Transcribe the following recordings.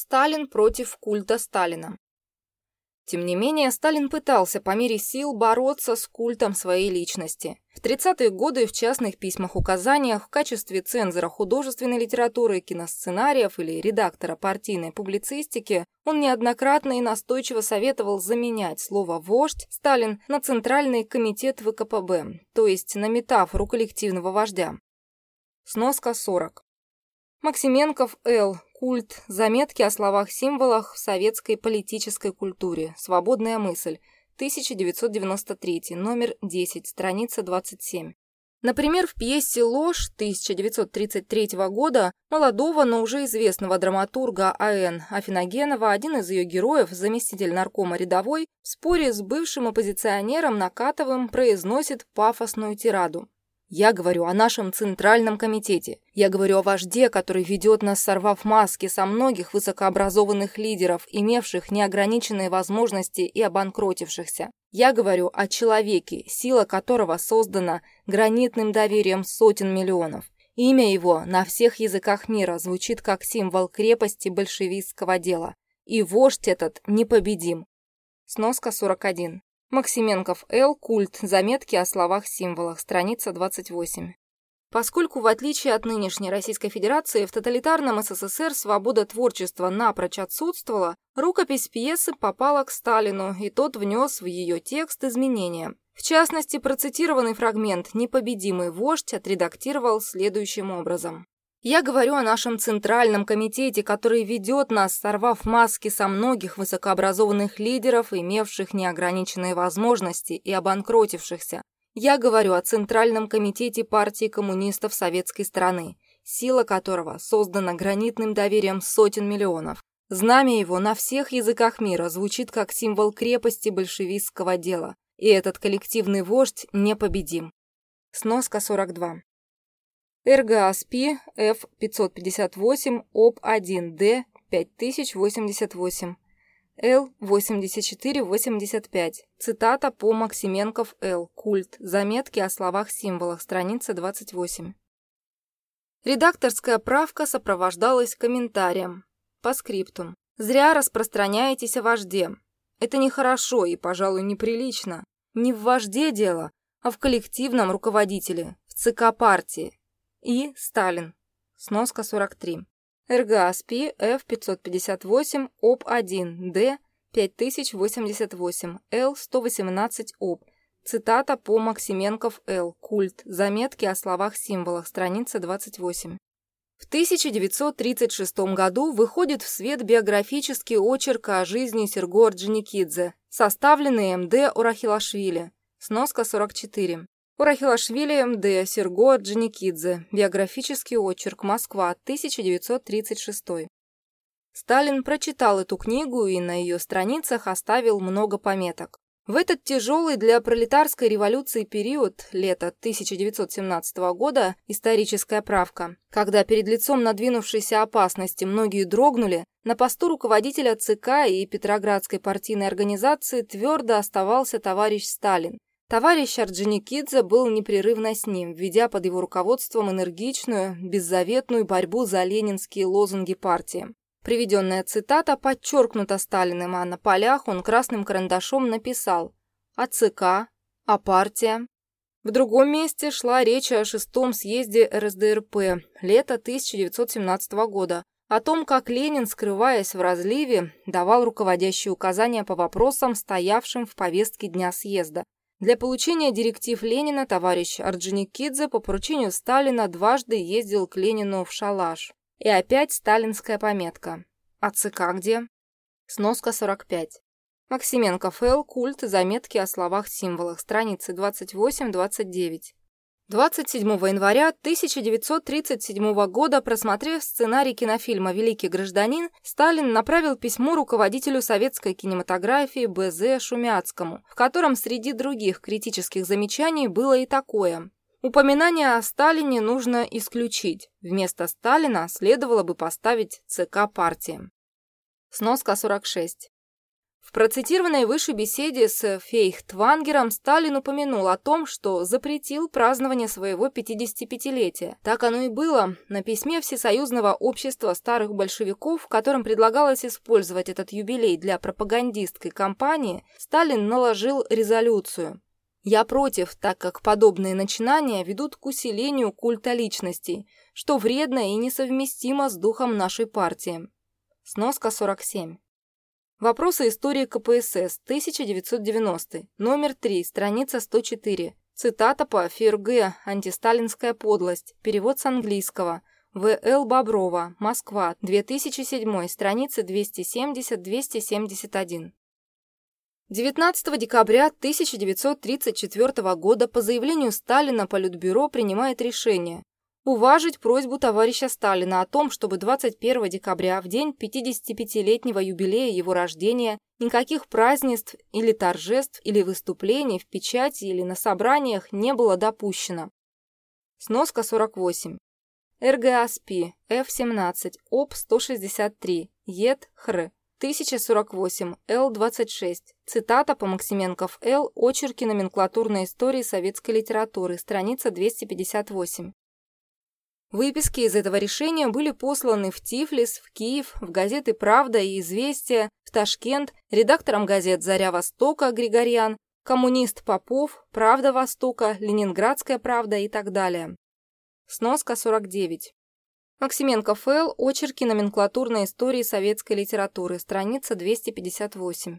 Сталин против культа Сталина. Тем не менее, Сталин пытался по мере сил бороться с культом своей личности. В 30-е годы в частных письмах-указаниях в качестве цензора художественной литературы, киносценариев или редактора партийной публицистики он неоднократно и настойчиво советовал заменять слово «вождь» Сталин на Центральный комитет ВКПБ, то есть на метафору коллективного вождя. Сноска 40. Максименков Л. Культ. Заметки о словах-символах в советской политической культуре. Свободная мысль. 1993. Номер 10. Страница 27. Например, в пьесе «Ложь» 1933 года молодого, но уже известного драматурга А.Н. Афиногенова один из ее героев, заместитель наркома рядовой, в споре с бывшим оппозиционером Накатовым произносит пафосную тираду. Я говорю о нашем Центральном комитете. Я говорю о вожде, который ведет нас, сорвав маски со многих высокообразованных лидеров, имевших неограниченные возможности и обанкротившихся. Я говорю о человеке, сила которого создана гранитным доверием сотен миллионов. Имя его на всех языках мира звучит как символ крепости большевистского дела. И вождь этот непобедим. Сноска 41. Максименков Л. Культ. Заметки о словах-символах. Страница 28. Поскольку, в отличие от нынешней Российской Федерации, в тоталитарном СССР свобода творчества напрочь отсутствовала, рукопись пьесы попала к Сталину, и тот внес в ее текст изменения. В частности, процитированный фрагмент «Непобедимый вождь» отредактировал следующим образом. Я говорю о нашем Центральном комитете, который ведет нас, сорвав маски со многих высокообразованных лидеров, имевших неограниченные возможности и обанкротившихся. Я говорю о Центральном комитете партии коммунистов советской страны, сила которого создана гранитным доверием сотен миллионов. Знамя его на всех языках мира звучит как символ крепости большевистского дела, и этот коллективный вождь непобедим. Сноска 42. РГАСПИ F558 ОП-1Д 5088 Л-8485. Цитата по Максименков Л. Культ. Заметки о словах-символах. Страница 28. Редакторская правка сопровождалась комментарием. По скриптум. Зря распространяетесь о вожде. Это нехорошо и, пожалуй, неприлично. Не в вожде дело, а в коллективном руководителе, в ЦК партии. И. Сталин. Сноска 43. РГАСПИ F558 ОП-1 Д 5088 Л-118 ОП. Цитата по Максименков Л. Культ. Заметки о словах-символах. Страница 28. В 1936 году выходит в свет биографический очерк о жизни Серго Орджоникидзе, составленный МД Урахилашвили. Сноска 44. Урахилашвили МД, Серго Джаникидзе. Биографический очерк. Москва, 1936. Сталин прочитал эту книгу и на ее страницах оставил много пометок. В этот тяжелый для пролетарской революции период, лето 1917 года, историческая правка, когда перед лицом надвинувшейся опасности многие дрогнули, на посту руководителя ЦК и Петроградской партийной организации твердо оставался товарищ Сталин, Товарищ Орджоникидзе был непрерывно с ним, ведя под его руководством энергичную, беззаветную борьбу за ленинские лозунги партии. Приведенная цитата подчеркнута Сталиным, а на полях он красным карандашом написал «А ЦК? А партия?» В другом месте шла речь о шестом съезде РСДРП, лето 1917 года, о том, как Ленин, скрываясь в разливе, давал руководящие указания по вопросам, стоявшим в повестке дня съезда. Для получения директив Ленина товарищ Орджоникидзе по поручению Сталина дважды ездил к Ленину в шалаш. И опять сталинская пометка. А ЦК где? Сноска 45. Максименко Фэл, культ, заметки о словах-символах, страницы 28-29. 27 января 1937 года, просмотрев сценарий кинофильма «Великий гражданин», Сталин направил письмо руководителю советской кинематографии Б.З. Шумяцкому, в котором среди других критических замечаний было и такое. Упоминание о Сталине нужно исключить. Вместо Сталина следовало бы поставить ЦК партии. Сноска 46. В процитированной выше беседе с Фейхтвангером Сталин упомянул о том, что запретил празднование своего 55-летия. Так оно и было. На письме Всесоюзного общества старых большевиков, в котором предлагалось использовать этот юбилей для пропагандистской кампании, Сталин наложил резолюцию. Я против, так как подобные начинания ведут к усилению культа личностей, что вредно и несовместимо с духом нашей партии. Сноска 47. Вопросы истории КПСС, 1990, номер 3, страница 104. Цитата по Ферге «Антисталинская подлость», перевод с английского. В.Л. Боброва, Москва, 2007, страница 270-271. 19 декабря 1934 года по заявлению Сталина Политбюро принимает решение уважить просьбу товарища Сталина о том, чтобы 21 декабря, в день 55-летнего юбилея его рождения, никаких празднеств или торжеств или выступлений в печати или на собраниях не было допущено. Сноска 48. РГАСПИ, F-17, ОП-163, ЕД-ХР, 1048, Л-26. Цитата по Максименков Л. Очерки номенклатурной истории советской литературы, страница 258. Выписки из этого решения были посланы в Тифлис, в Киев, в газеты «Правда» и «Известия», в Ташкент, редакторам газет «Заря Востока» Григорьян, «Коммунист Попов», «Правда Востока», «Ленинградская правда» и так далее. Сноска 49. Максименко Фэл. Очерки номенклатурной истории советской литературы. Страница 258.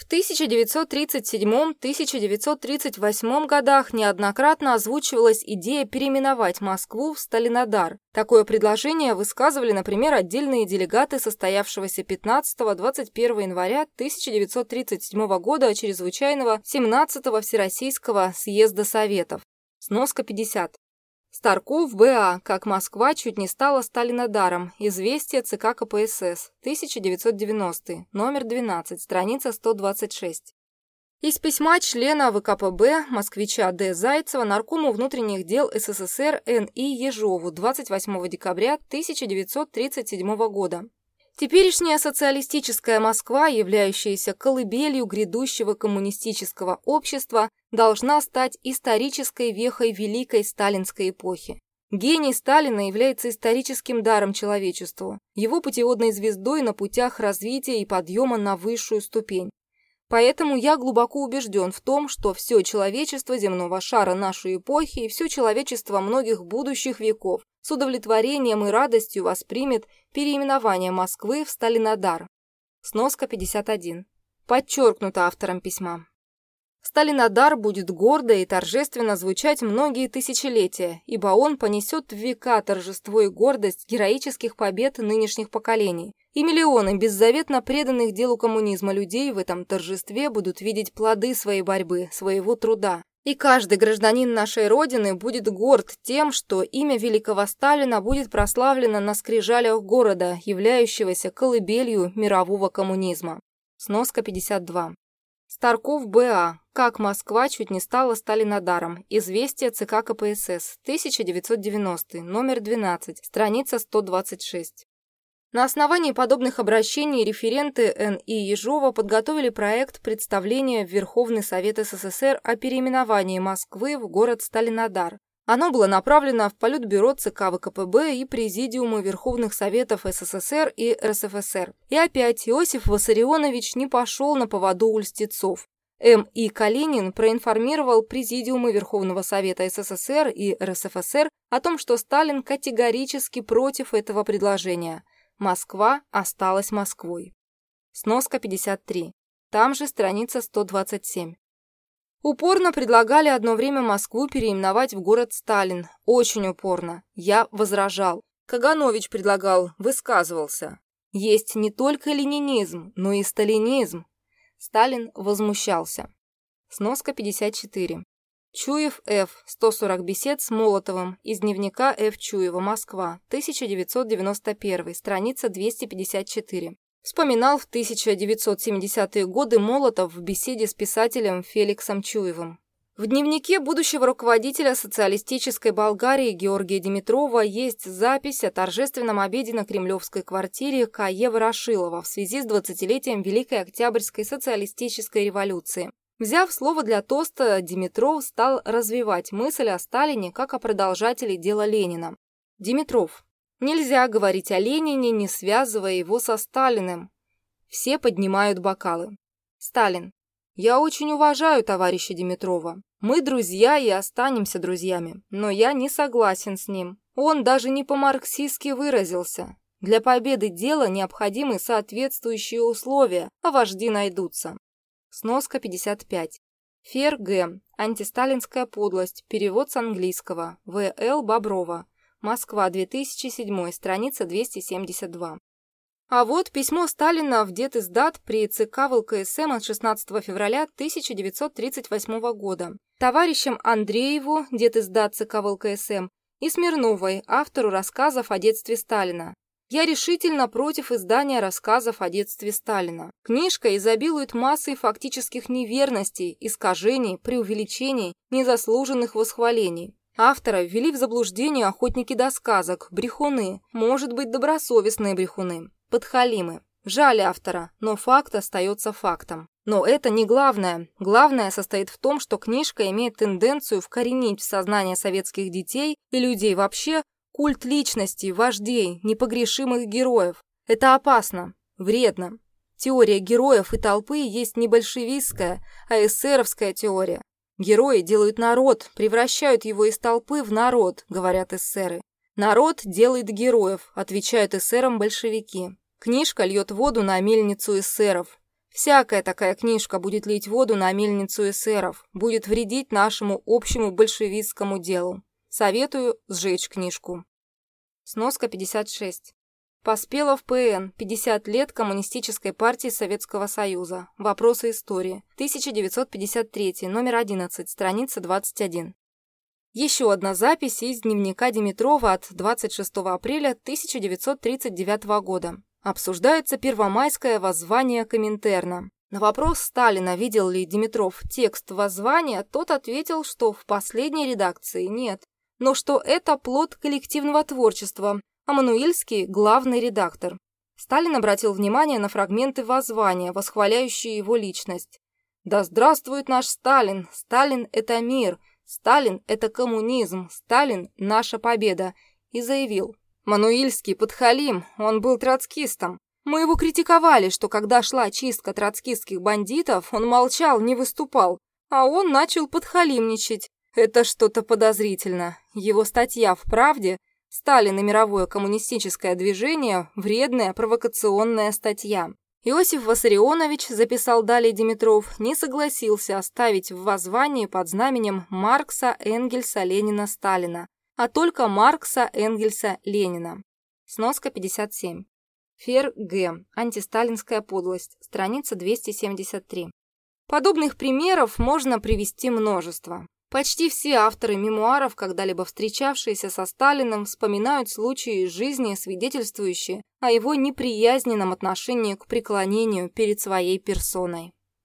В 1937-1938 годах неоднократно озвучивалась идея переименовать Москву в Сталинодар. Такое предложение высказывали, например, отдельные делегаты состоявшегося 15-21 января 1937 года чрезвычайного 17-го Всероссийского съезда Советов. Сноска 50. Старков Б.А. Как Москва чуть не стала Сталинодаром. Известие ЦК КПСС. 1990. Номер 12. Страница 126. Из письма члена ВКПБ, москвича Д. Зайцева, наркому внутренних дел СССР Н.И. Ежову 28 декабря 1937 года. Теперешняя социалистическая Москва, являющаяся колыбелью грядущего коммунистического общества, должна стать исторической вехой великой сталинской эпохи. Гений Сталина является историческим даром человечеству, его путеводной звездой на путях развития и подъема на высшую ступень. Поэтому я глубоко убежден в том, что все человечество земного шара нашей эпохи и все человечество многих будущих веков с удовлетворением и радостью воспримет переименование Москвы в Сталинодар. Сноска 51. Подчеркнуто автором письма. Сталинодар будет гордо и торжественно звучать многие тысячелетия, ибо он понесет в века торжество и гордость героических побед нынешних поколений, и миллионы беззаветно преданных делу коммунизма людей в этом торжестве будут видеть плоды своей борьбы, своего труда. И каждый гражданин нашей Родины будет горд тем, что имя великого Сталина будет прославлено на скрижалях города, являющегося колыбелью мирового коммунизма. Сноска 52. Старков Б.А. Как Москва чуть не стала Сталинодаром. Известие ЦК КПСС. 1990. Номер 12. Страница 126. На основании подобных обращений референты Н.И. Ежова подготовили проект представления в Верховный Совет СССР о переименовании Москвы в город Сталинодар. Оно было направлено в Политбюро ЦК ВКПБ и Президиумы Верховных Советов СССР и РСФСР. И опять Иосиф Виссарионович не пошел на поводу у льстецов. М. И. Калинин проинформировал Президиумы Верховного Совета СССР и РСФСР о том, что Сталин категорически против этого предложения – Москва осталась Москвой. Сноска 53. Там же страница 127. Упорно предлагали одно время Москву переименовать в город Сталин. Очень упорно. Я возражал. Каганович предлагал, высказывался. Есть не только ленинизм, но и сталинизм. Сталин возмущался. Сноска 54. Чуев Ф. 140 бесед с Молотовым из дневника Ф. Чуева, Москва, 1991, страница 254. Вспоминал в 1970-е годы Молотов в беседе с писателем Феликсом Чуевым. В дневнике будущего руководителя социалистической Болгарии Георгия Димитрова есть запись о торжественном обеде на кремлевской квартире К.Е. Ворошилова в связи с 20-летием Великой Октябрьской социалистической революции. Взяв слово для тоста, Димитров стал развивать мысль о Сталине как о продолжателе дела Ленина. Димитров. Нельзя говорить о Ленине, не связывая его со Сталиным. Все поднимают бокалы. Сталин. Я очень уважаю товарища Димитрова. Мы друзья и останемся друзьями, но я не согласен с ним. Он даже не по-марксистски выразился. Для победы дела необходимы соответствующие условия, а вожди найдутся. Сноска 55. Фер Г. Антисталинская подлость. Перевод с английского. В. Л. Боброва. Москва, 2007. Страница 272. А вот письмо Сталина в Детиздат при ЦК ВЛКСМ от 16 февраля 1938 года. Товарищам Андрееву, Детиздат ЦК ВЛКСМ, и Смирновой, автору рассказов о детстве Сталина. Я решительно против издания рассказов о детстве Сталина. Книжка изобилует массой фактических неверностей, искажений, преувеличений, незаслуженных восхвалений. Автора ввели в заблуждение охотники до сказок, брехуны, может быть, добросовестные брехуны подхалимы. Жаль автора, но факт остается фактом. Но это не главное. Главное состоит в том, что книжка имеет тенденцию вкоренить в сознание советских детей и людей вообще культ личностей, вождей, непогрешимых героев. Это опасно, вредно. Теория героев и толпы есть не большевистская, а эсеровская теория. Герои делают народ, превращают его из толпы в народ, говорят эсеры. Народ делает героев, отвечают эсерам большевики. Книжка льет воду на мельницу эсеров. Всякая такая книжка будет лить воду на мельницу эсеров, будет вредить нашему общему большевистскому делу. Советую сжечь книжку. Сноска 56. Поспелов П.Н. 50 лет Коммунистической партии Советского Союза. Вопросы истории. 1953. Номер 11. Страница 21. Еще одна запись из дневника Димитрова от 26 апреля 1939 года. Обсуждается первомайское воззвание Коминтерна. На вопрос Сталина, видел ли Димитров текст воззвания, тот ответил, что в последней редакции нет, но что это плод коллективного творчества, а Мануильский – главный редактор. Сталин обратил внимание на фрагменты воззвания, восхваляющие его личность. «Да здравствует наш Сталин! Сталин – это мир! Сталин – это коммунизм! Сталин – наша победа!» и заявил Мануильский подхалим, он был троцкистом. Мы его критиковали, что когда шла чистка троцкистских бандитов, он молчал, не выступал, а он начал подхалимничать. Это что-то подозрительно. Его статья в «Правде» «Сталин и мировое коммунистическое движение» – вредная провокационная статья. Иосиф Вассарионович, записал далее Димитров, не согласился оставить в воззвании под знаменем Маркса, Энгельса, Ленина, Сталина, а только Маркса, Энгельса, Ленина. Сноска 57. Фер Г. Антисталинская подлость. Страница 273. Подобных примеров можно привести множество. Почти все авторы мемуаров, когда-либо встречавшиеся со Сталиным, вспоминают случаи из жизни, свидетельствующие о его неприязненном отношении к преклонению перед своей персоной.